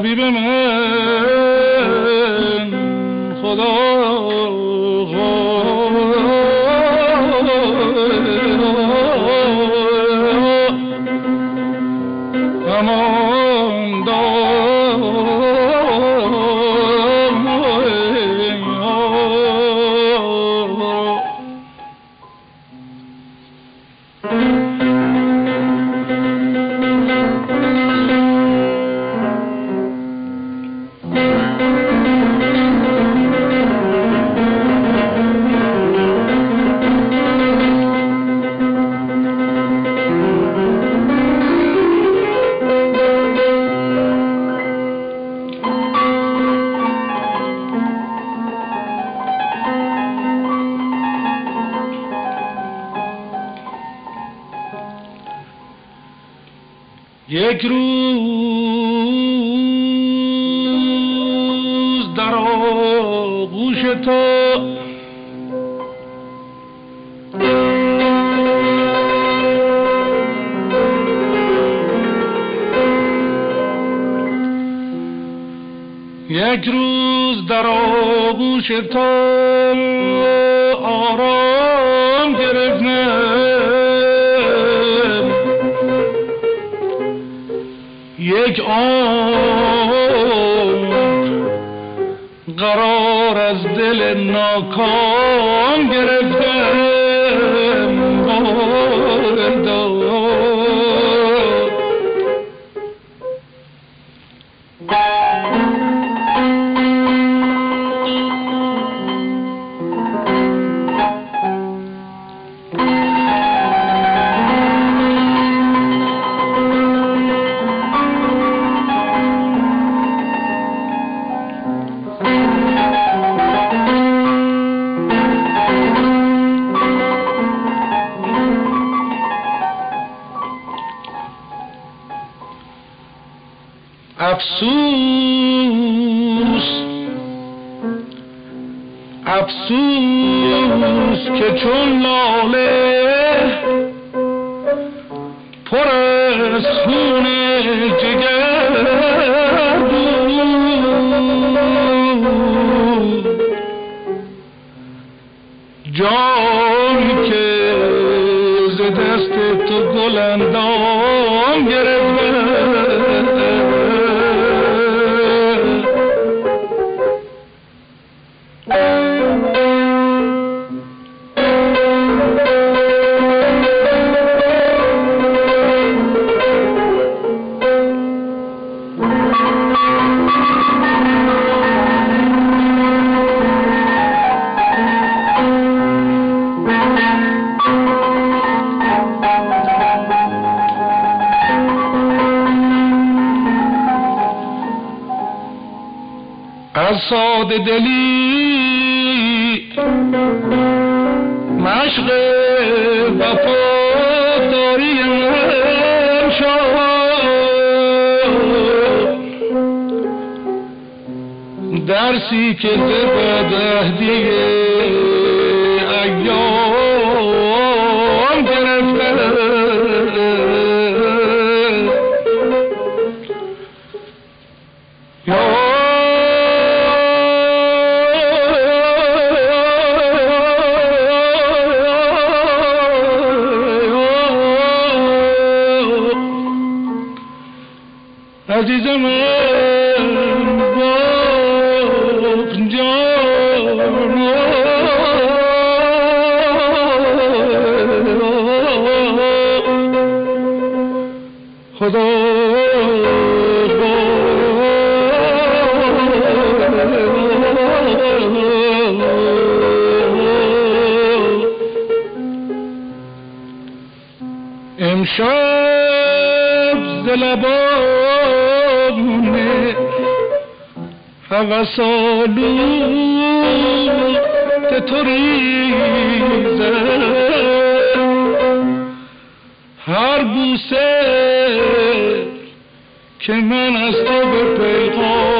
Habibim. یک روز در آغوش تو یک روز در آغوش تو آرام یک آن قرار از دل ناکام گرفتم ساده دلی. مشق وفاداری شد. درسی که ز بدهدی azizim هوسالود تو ریزه هر بوسه که من از تو به پیغام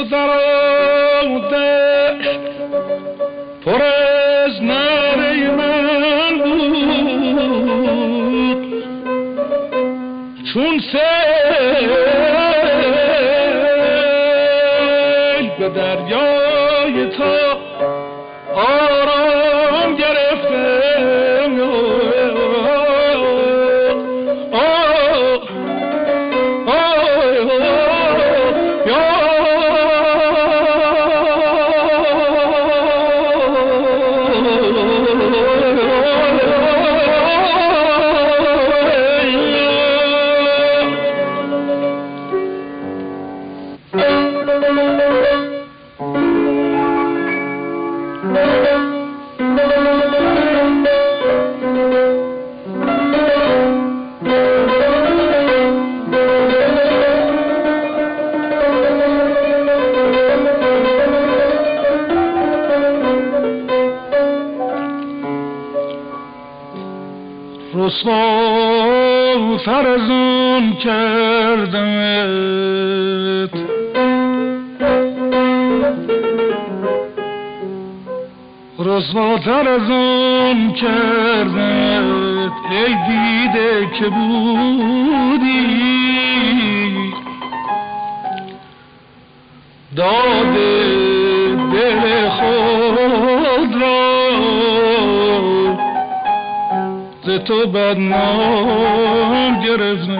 اتارو رسواتر از اون کردمت ای دیده که بودی. داده دل خود را ز تو بدنام گرفتم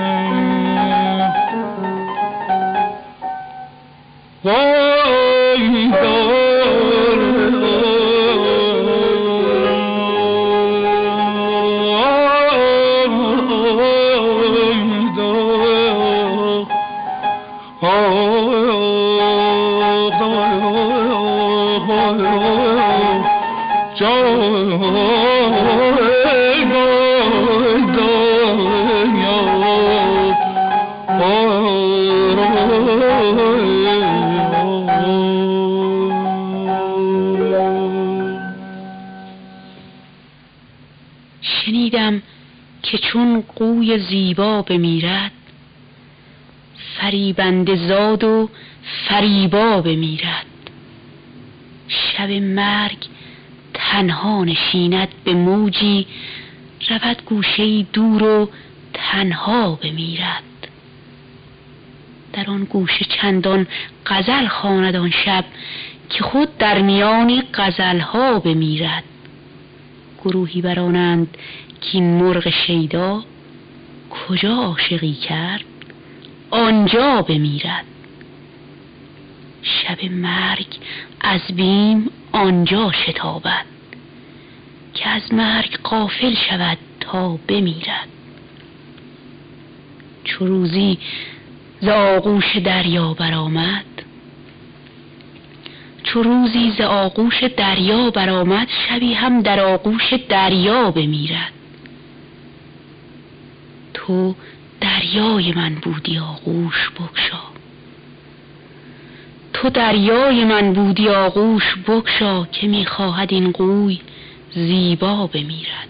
زیبا بمیرد فریبنده زاد و فریبا بمیرد. شب مرگ تنها نشیند به موجی رود گوشه دور و تنها بمیرد. در آن گوشه چندان غزل خواند آن شب که خود در میان غزلها بمیرد. گروهی برانند که مرغ شیدا کجا عاشقی کرد؟ آنجا بمیرد. شب مرگ از بیم آنجا شتابد. که از مرگ قافل شود تا بمیرد. چو روزی ز آغوش دریا برآمد چو روزی ز آغوش دریا برآمد شبی هم در آغوش دریا بمیرد. تو دریای من بودی آغوش بگشا. تو دریای من بودی آغوش بگشا که می‌خواهد این قوی زیبا بمیرد.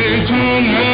to me.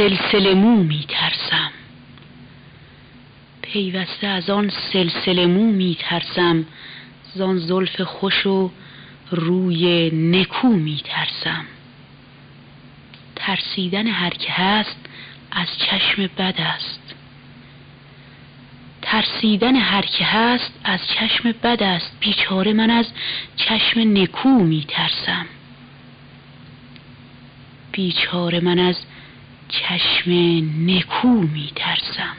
سلسله مو می ترسم پیوسته از آن سلسله مو می ترسم زان زلف خوش و روی نکو می ترسم ترسیدن هر که هست از چشم بد است. ترسیدن هر که هست از چشم بد است. بیچاره من از چشم نکو می ترسم بیچاره من از چشم نکو می ترسم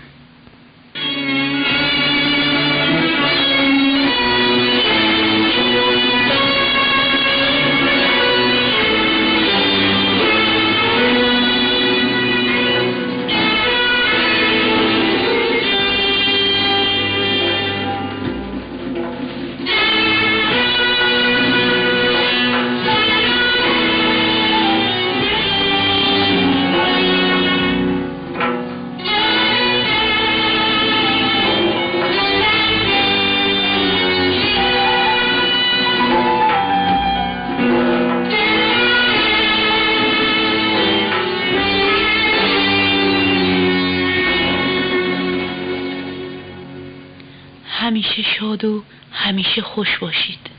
شاد و همیشه خوش باشید.